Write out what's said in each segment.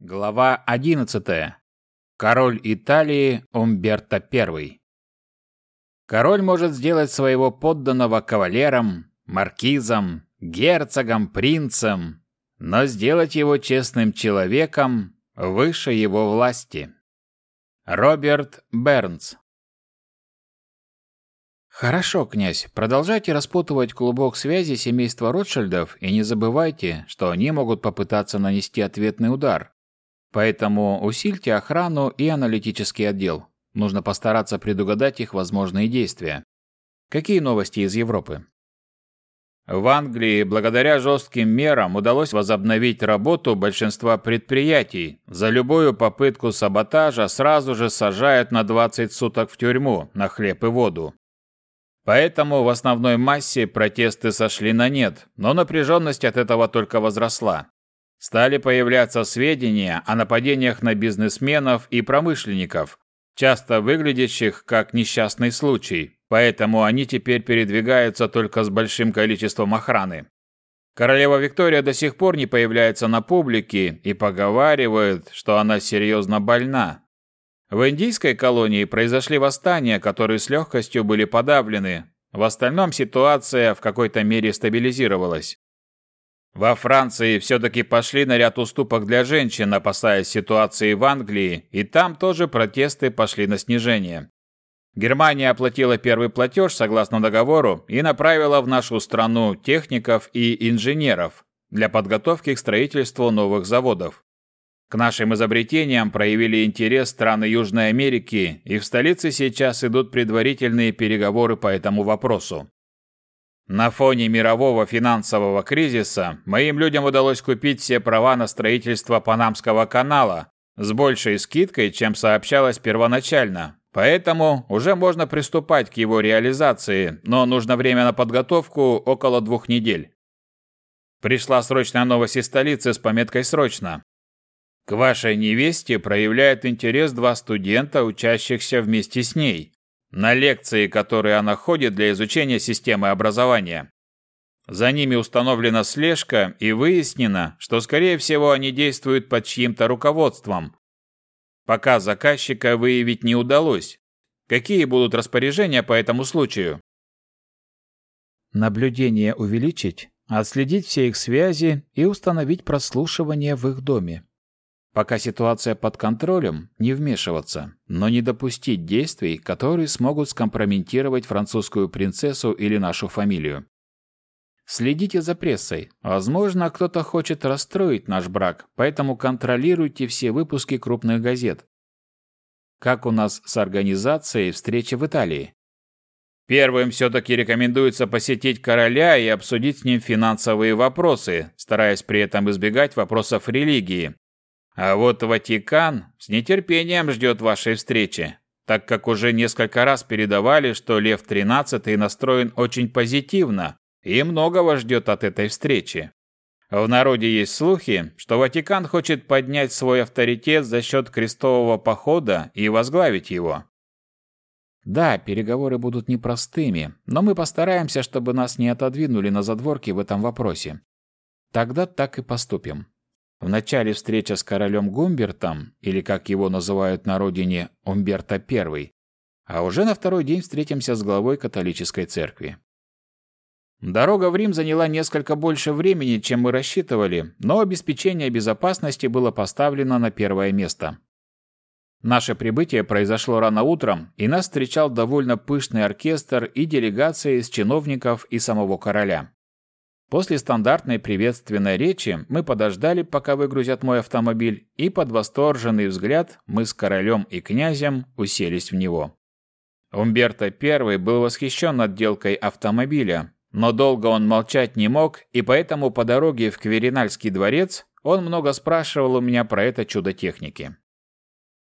Глава 11. Король Италии Умберто I. Король может сделать своего подданного кавалером, маркизом, герцогом, принцем, но сделать его честным человеком выше его власти. Роберт Бернс. Хорошо, князь, продолжайте распутывать клубок связи семейства Ротшильдов и не забывайте, что они могут попытаться нанести ответный удар. Поэтому усильте охрану и аналитический отдел. Нужно постараться предугадать их возможные действия. Какие новости из Европы? В Англии благодаря жестким мерам удалось возобновить работу большинства предприятий. За любую попытку саботажа сразу же сажают на 20 суток в тюрьму на хлеб и воду. Поэтому в основной массе протесты сошли на нет, но напряженность от этого только возросла. Стали появляться сведения о нападениях на бизнесменов и промышленников, часто выглядящих как несчастный случай, поэтому они теперь передвигаются только с большим количеством охраны. Королева Виктория до сих пор не появляется на публике и поговаривают, что она серьезно больна. В индийской колонии произошли восстания, которые с легкостью были подавлены. В остальном ситуация в какой-то мере стабилизировалась. Во Франции все-таки пошли на ряд уступок для женщин, опасаясь ситуации в Англии, и там тоже протесты пошли на снижение. Германия оплатила первый платеж согласно договору и направила в нашу страну техников и инженеров для подготовки к строительству новых заводов. К нашим изобретениям проявили интерес страны Южной Америки, и в столице сейчас идут предварительные переговоры по этому вопросу. На фоне мирового финансового кризиса моим людям удалось купить все права на строительство Панамского канала с большей скидкой, чем сообщалось первоначально. Поэтому уже можно приступать к его реализации, но нужно время на подготовку около двух недель. Пришла срочная новость из столицы с пометкой «Срочно». К вашей невесте проявляют интерес два студента, учащихся вместе с ней на лекции, которые она ходит для изучения системы образования. За ними установлена слежка и выяснено, что, скорее всего, они действуют под чьим-то руководством. Пока заказчика выявить не удалось. Какие будут распоряжения по этому случаю? Наблюдение увеличить, отследить все их связи и установить прослушивание в их доме. Пока ситуация под контролем, не вмешиваться, но не допустить действий, которые смогут скомпрометировать французскую принцессу или нашу фамилию. Следите за прессой. Возможно, кто-то хочет расстроить наш брак, поэтому контролируйте все выпуски крупных газет. Как у нас с организацией встречи в Италии? Первым все-таки рекомендуется посетить короля и обсудить с ним финансовые вопросы, стараясь при этом избегать вопросов религии, а вот Ватикан с нетерпением ждет вашей встречи, так как уже несколько раз передавали, что Лев XIII настроен очень позитивно и многого ждет от этой встречи. В народе есть слухи, что Ватикан хочет поднять свой авторитет за счет крестового похода и возглавить его. Да, переговоры будут непростыми, но мы постараемся, чтобы нас не отодвинули на задворки в этом вопросе. Тогда так и поступим. Вначале встреча с королем Гумбертом, или как его называют на родине Умберто I, а уже на второй день встретимся с главой католической церкви. Дорога в Рим заняла несколько больше времени, чем мы рассчитывали, но обеспечение безопасности было поставлено на первое место. Наше прибытие произошло рано утром, и нас встречал довольно пышный оркестр и делегация из чиновников и самого короля. После стандартной приветственной речи мы подождали, пока выгрузят мой автомобиль, и под восторженный взгляд мы с королем и князем уселись в него. Умберто I был восхищен отделкой автомобиля, но долго он молчать не мог, и поэтому по дороге в Кверинальский дворец он много спрашивал у меня про это чудо техники.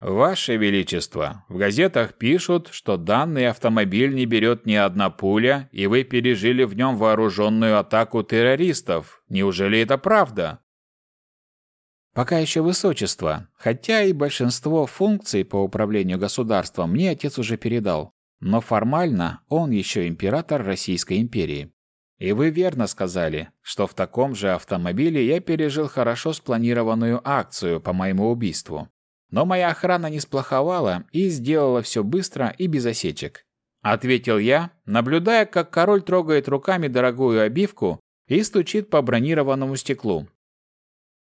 «Ваше Величество, в газетах пишут, что данный автомобиль не берет ни одна пуля, и вы пережили в нем вооруженную атаку террористов. Неужели это правда?» Пока еще высочество, хотя и большинство функций по управлению государством мне отец уже передал, но формально он еще император Российской империи. И вы верно сказали, что в таком же автомобиле я пережил хорошо спланированную акцию по моему убийству. Но моя охрана не сплоховала и сделала все быстро и без осечек. Ответил я, наблюдая, как король трогает руками дорогую обивку и стучит по бронированному стеклу.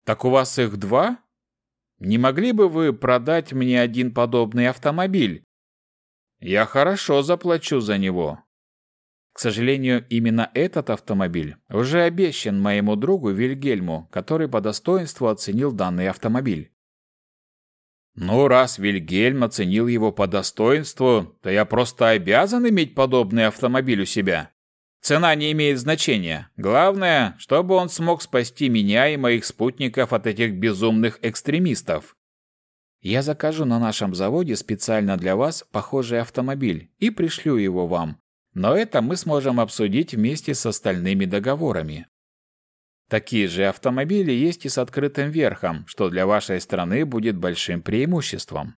«Так у вас их два? Не могли бы вы продать мне один подобный автомобиль? Я хорошо заплачу за него». К сожалению, именно этот автомобиль уже обещан моему другу Вильгельму, который по достоинству оценил данный автомобиль. Ну, раз Вильгельм оценил его по достоинству, то я просто обязан иметь подобный автомобиль у себя. Цена не имеет значения. Главное, чтобы он смог спасти меня и моих спутников от этих безумных экстремистов. Я закажу на нашем заводе специально для вас похожий автомобиль и пришлю его вам. Но это мы сможем обсудить вместе с остальными договорами. Такие же автомобили есть и с открытым верхом, что для вашей страны будет большим преимуществом.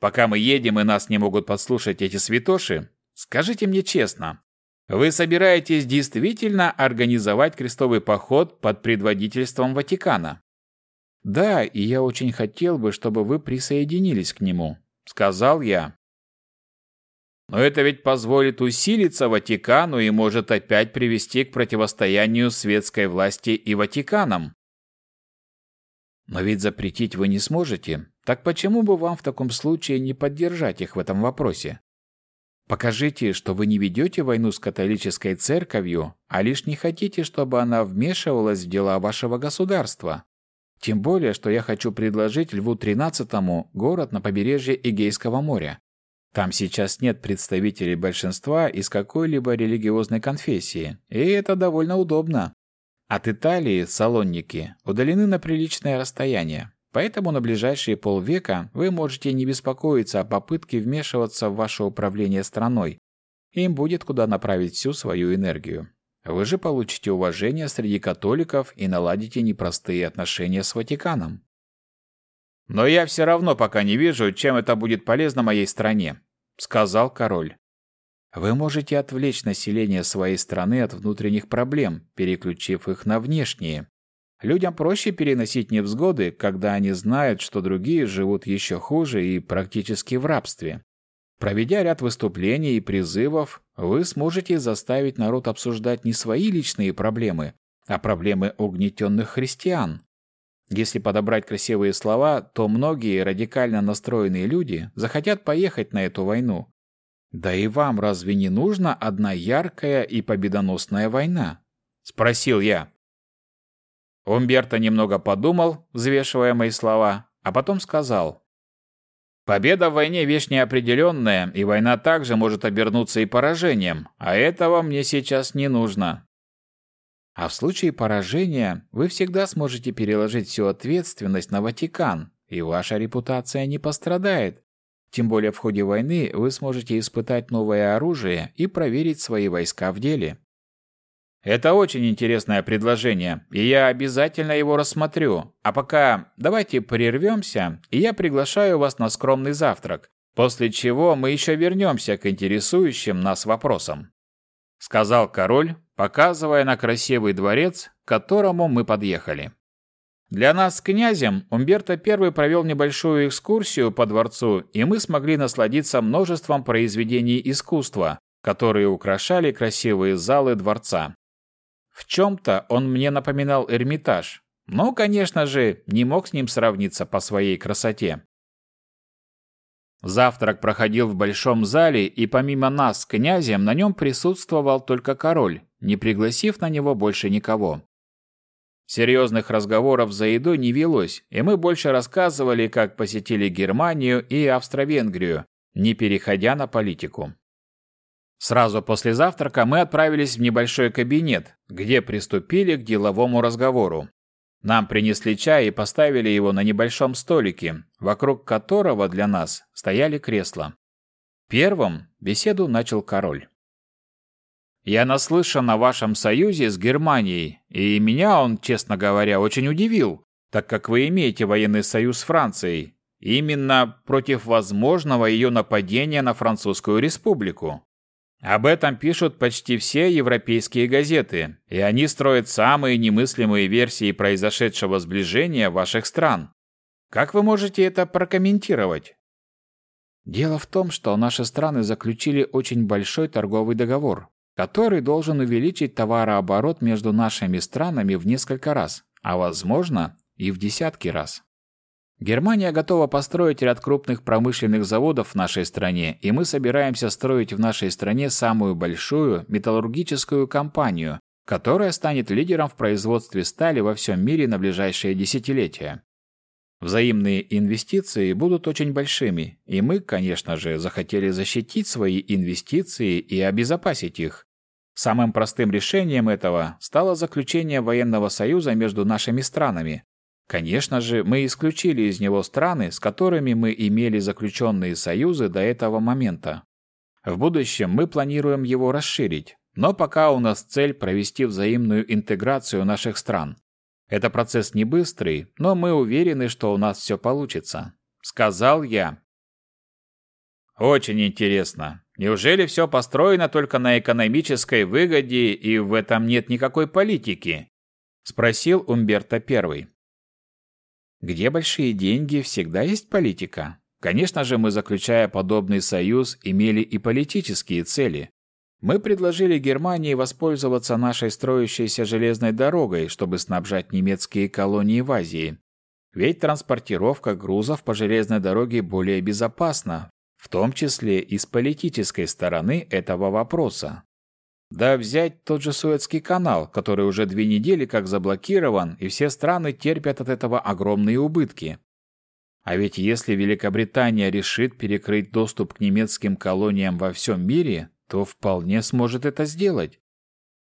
Пока мы едем и нас не могут подслушать эти святоши, скажите мне честно, вы собираетесь действительно организовать крестовый поход под предводительством Ватикана? Да, и я очень хотел бы, чтобы вы присоединились к нему, сказал я. Но это ведь позволит усилиться Ватикану и может опять привести к противостоянию светской власти и Ватиканам. Но ведь запретить вы не сможете. Так почему бы вам в таком случае не поддержать их в этом вопросе? Покажите, что вы не ведете войну с католической церковью, а лишь не хотите, чтобы она вмешивалась в дела вашего государства. Тем более, что я хочу предложить Льву XIII город на побережье Эгейского моря. Там сейчас нет представителей большинства из какой-либо религиозной конфессии, и это довольно удобно. От Италии салонники удалены на приличное расстояние, поэтому на ближайшие полвека вы можете не беспокоиться о попытке вмешиваться в ваше управление страной. Им будет куда направить всю свою энергию. Вы же получите уважение среди католиков и наладите непростые отношения с Ватиканом. Но я все равно пока не вижу, чем это будет полезно моей стране, сказал король. Вы можете отвлечь население своей страны от внутренних проблем, переключив их на внешние. Людям проще переносить невзгоды, когда они знают, что другие живут еще хуже и практически в рабстве. Проведя ряд выступлений и призывов, вы сможете заставить народ обсуждать не свои личные проблемы, а проблемы угнетенных христиан. Если подобрать красивые слова, то многие радикально настроенные люди захотят поехать на эту войну. Да и вам разве не нужна одна яркая и победоносная война? спросил я. Умберто немного подумал, взвешивая мои слова, а потом сказал: Победа в войне вещь неопределенная, и война также может обернуться и поражением, а этого мне сейчас не нужно. А в случае поражения вы всегда сможете переложить всю ответственность на Ватикан, и ваша репутация не пострадает. Тем более в ходе войны вы сможете испытать новое оружие и проверить свои войска в деле. Это очень интересное предложение, и я обязательно его рассмотрю. А пока давайте прервемся, и я приглашаю вас на скромный завтрак, после чего мы еще вернемся к интересующим нас вопросам. Сказал король, показывая на красивый дворец, к которому мы подъехали. Для нас с князем Умберто I провел небольшую экскурсию по дворцу, и мы смогли насладиться множеством произведений искусства, которые украшали красивые залы дворца. В чем-то он мне напоминал Эрмитаж, но, конечно же, не мог с ним сравниться по своей красоте. Завтрак проходил в большом зале, и помимо нас с князем на нем присутствовал только король, не пригласив на него больше никого. Серьезных разговоров за едой не велось, и мы больше рассказывали, как посетили Германию и Австро-Венгрию, не переходя на политику. Сразу после завтрака мы отправились в небольшой кабинет, где приступили к деловому разговору. Нам принесли чай и поставили его на небольшом столике, вокруг которого для нас стояли кресла. Первым беседу начал король. «Я наслышан о вашем союзе с Германией, и меня он, честно говоря, очень удивил, так как вы имеете военный союз с Францией, именно против возможного ее нападения на Французскую республику. Об этом пишут почти все европейские газеты, и они строят самые немыслимые версии произошедшего сближения ваших стран. Как вы можете это прокомментировать? Дело в том, что наши страны заключили очень большой торговый договор, который должен увеличить товарооборот между нашими странами в несколько раз, а возможно и в десятки раз. Германия готова построить ряд крупных промышленных заводов в нашей стране, и мы собираемся строить в нашей стране самую большую металлургическую компанию, которая станет лидером в производстве стали во всем мире на ближайшие десятилетия. Взаимные инвестиции будут очень большими, и мы, конечно же, захотели защитить свои инвестиции и обезопасить их. Самым простым решением этого стало заключение военного союза между нашими странами, Конечно же, мы исключили из него страны, с которыми мы имели заключенные союзы до этого момента. В будущем мы планируем его расширить, но пока у нас цель провести взаимную интеграцию наших стран. Это процесс не быстрый, но мы уверены, что у нас все получится. Сказал я. Очень интересно. Неужели все построено только на экономической выгоде и в этом нет никакой политики? Спросил Умберто Первый. Где большие деньги, всегда есть политика. Конечно же, мы, заключая подобный союз, имели и политические цели. Мы предложили Германии воспользоваться нашей строящейся железной дорогой, чтобы снабжать немецкие колонии в Азии. Ведь транспортировка грузов по железной дороге более безопасна, в том числе и с политической стороны этого вопроса. Да взять тот же Суэцкий канал, который уже две недели как заблокирован, и все страны терпят от этого огромные убытки. А ведь если Великобритания решит перекрыть доступ к немецким колониям во всем мире, то вполне сможет это сделать.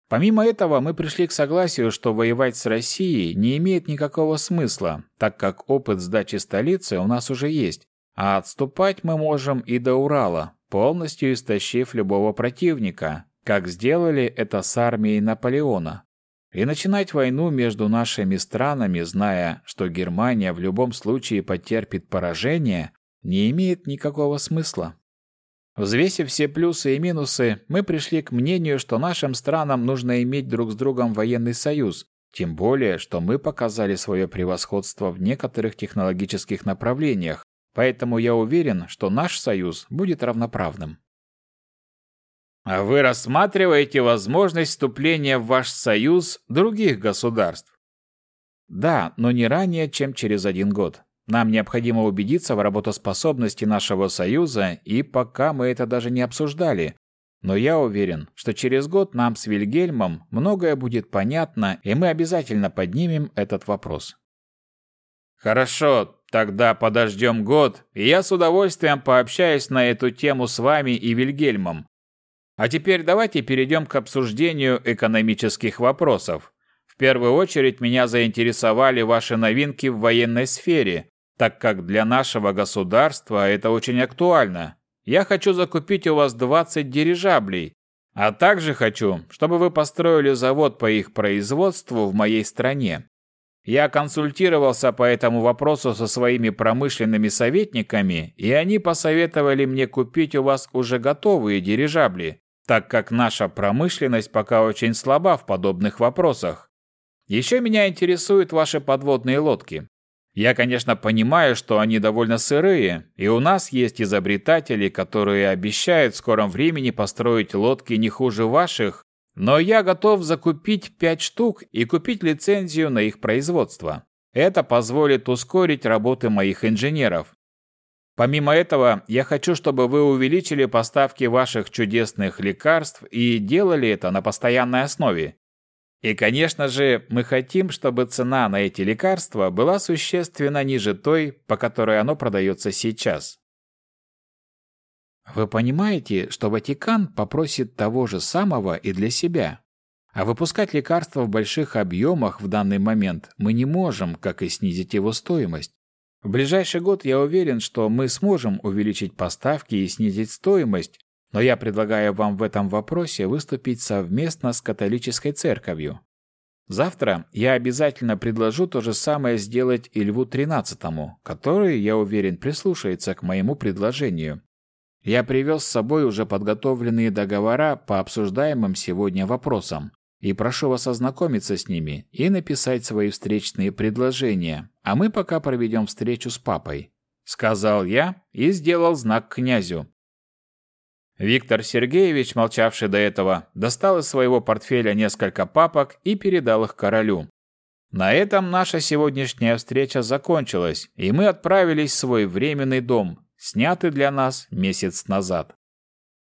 Помимо этого, мы пришли к согласию, что воевать с Россией не имеет никакого смысла, так как опыт сдачи столицы у нас уже есть, а отступать мы можем и до Урала, полностью истощив любого противника, как сделали это с армией Наполеона. И начинать войну между нашими странами, зная, что Германия в любом случае потерпит поражение, не имеет никакого смысла. Взвесив все плюсы и минусы, мы пришли к мнению, что нашим странам нужно иметь друг с другом военный союз, тем более, что мы показали свое превосходство в некоторых технологических направлениях, поэтому я уверен, что наш союз будет равноправным. А вы рассматриваете возможность вступления в ваш союз других государств? Да, но не ранее, чем через один год. Нам необходимо убедиться в работоспособности нашего союза, и пока мы это даже не обсуждали. Но я уверен, что через год нам с Вильгельмом многое будет понятно, и мы обязательно поднимем этот вопрос. Хорошо, тогда подождем год, и я с удовольствием пообщаюсь на эту тему с вами и Вильгельмом. А теперь давайте перейдем к обсуждению экономических вопросов. В первую очередь меня заинтересовали ваши новинки в военной сфере, так как для нашего государства это очень актуально. Я хочу закупить у вас 20 дирижаблей, а также хочу, чтобы вы построили завод по их производству в моей стране. Я консультировался по этому вопросу со своими промышленными советниками, и они посоветовали мне купить у вас уже готовые дирижабли, так как наша промышленность пока очень слаба в подобных вопросах. Еще меня интересуют ваши подводные лодки. Я, конечно, понимаю, что они довольно сырые, и у нас есть изобретатели, которые обещают в скором времени построить лодки не хуже ваших, но я готов закупить пять штук и купить лицензию на их производство. Это позволит ускорить работы моих инженеров. Помимо этого, я хочу, чтобы вы увеличили поставки ваших чудесных лекарств и делали это на постоянной основе. И, конечно же, мы хотим, чтобы цена на эти лекарства была существенно ниже той, по которой оно продается сейчас. Вы понимаете, что Ватикан попросит того же самого и для себя. А выпускать лекарства в больших объемах в данный момент мы не можем, как и снизить его стоимость. В ближайший год я уверен, что мы сможем увеличить поставки и снизить стоимость, но я предлагаю вам в этом вопросе выступить совместно с католической церковью. Завтра я обязательно предложу то же самое сделать и Льву XIII, который, я уверен, прислушается к моему предложению. Я привез с собой уже подготовленные договора по обсуждаемым сегодня вопросам и прошу вас ознакомиться с ними и написать свои встречные предложения, а мы пока проведем встречу с папой», — сказал я и сделал знак князю. Виктор Сергеевич, молчавший до этого, достал из своего портфеля несколько папок и передал их королю. На этом наша сегодняшняя встреча закончилась, и мы отправились в свой временный дом, снятый для нас месяц назад.